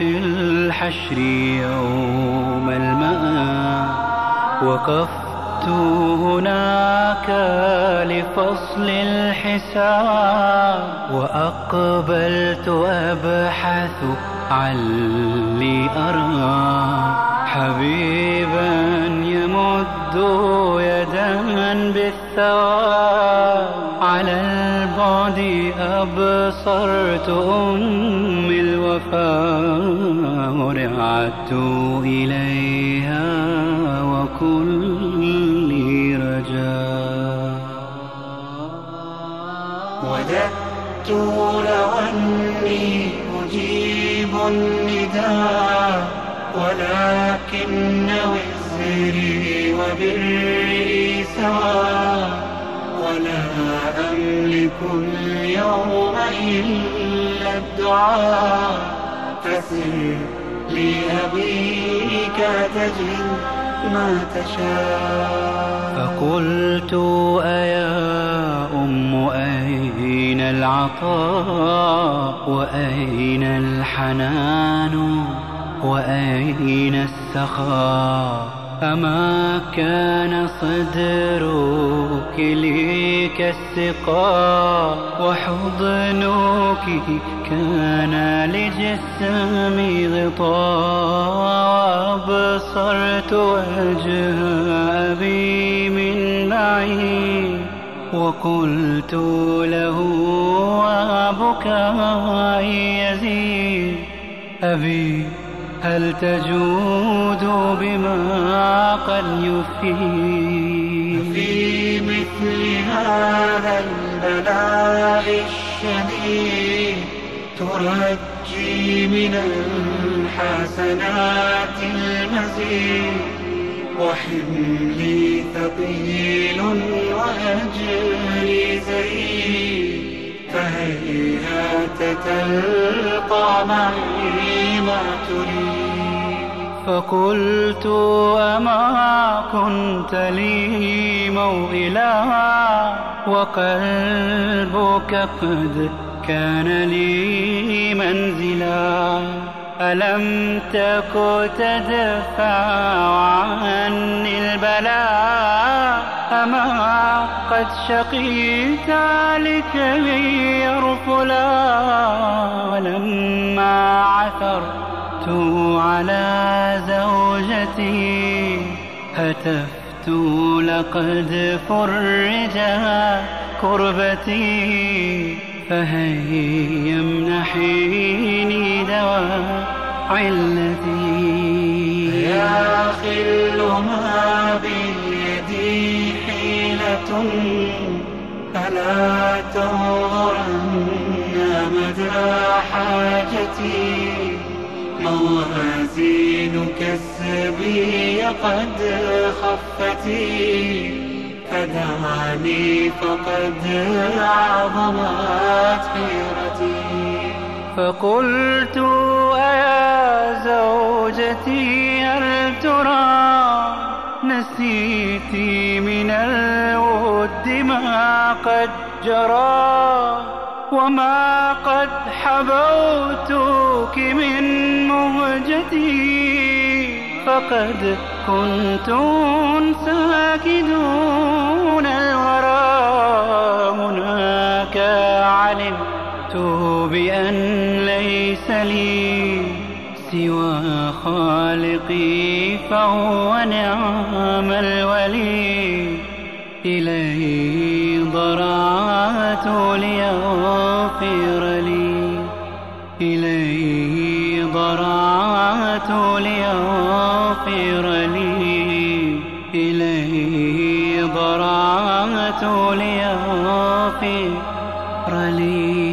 الحشر يوم المآب وقفت هناك لفصل الحساب وأقبلت أبحث علي أرى. حبيبا يمد يدا بالثواب البعد أبصرت أمي الوفاء ورعدت إليها وكلي رجاء وددت لو أني أجيب النداء ولكن وزري وبري سواء ولا أملك اليوم إلا الدعاء فسر لي أبيك تجد ما تشاء. فقلت أيا أم أين العطاء؟ وأين الحنان؟ وأين السخاء؟ أما كان صدرك لي كالسقاء وحضنك كان لجسمي غطاء وأبصرت وجه أبي من بعيد وقلت له وبكائي يزيد أبي هل تجود بما قد يفيد؟ في مثل هذا البلاء الشديد ترجي من الحسنات المزيد وحملي ثقيل وأجري زيد فهيهات تلقى معي. تريد فقلت أما كنت لي موئلا وقلبك قد كان لي منزلا. ألم تك تدفع عني البلاء؟ أما قد شقيت لكي يرفلا ولما عثرت على زوجتي هتفت لقد فرجا كربتي فهيا امنحيني دواء علتي يا خل ما بيدي حيلة. ألا تنظرن مدى حاجتي؟ موازين كسبي قد خفتي؟ فدعني فقد عظمت حيرتي. فقلت أيا زوجتي نسيتي من الود ما قد جرى وما قد حبوتك من مهجتي. فقد كنتم ساكدون الورى هناك علمت بأن ليس لي سوى خالقي. فهو نعم الولي إليه ضرعت ليغفر لي. إليه ضرعت ليغفر لي. إليه ضرعت ليغفر لي.